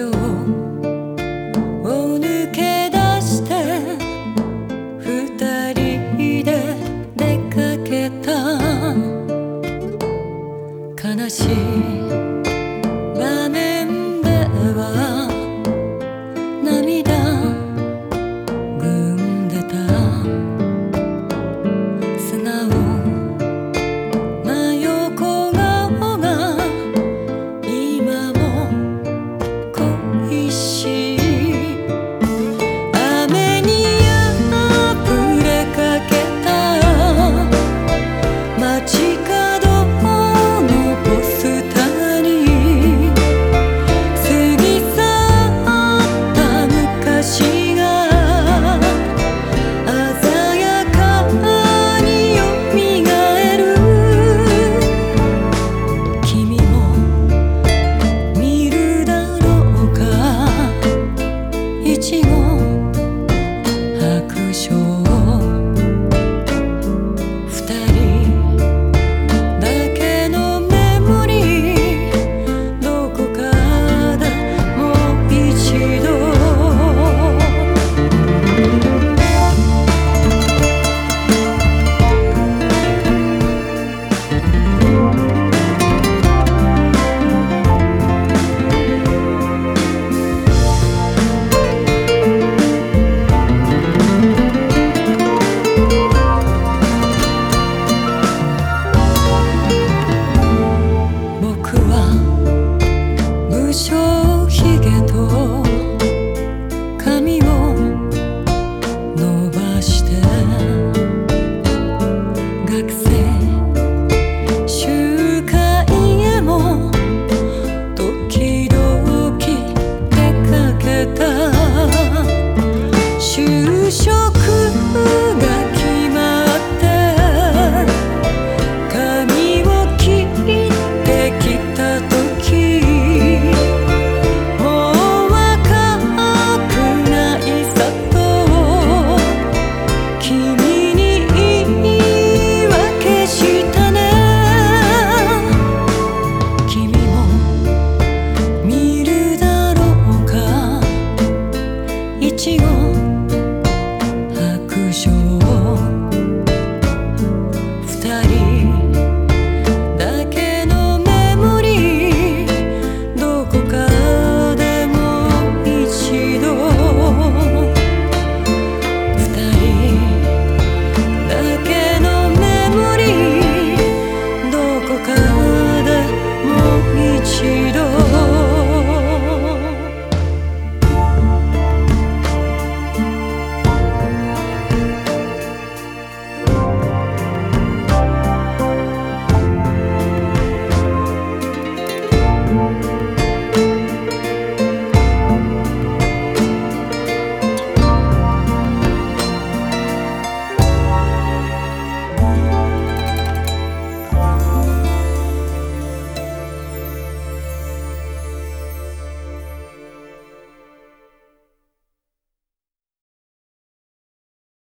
量を抜け出して二人で出かけた。悲しい。少ひげと 치고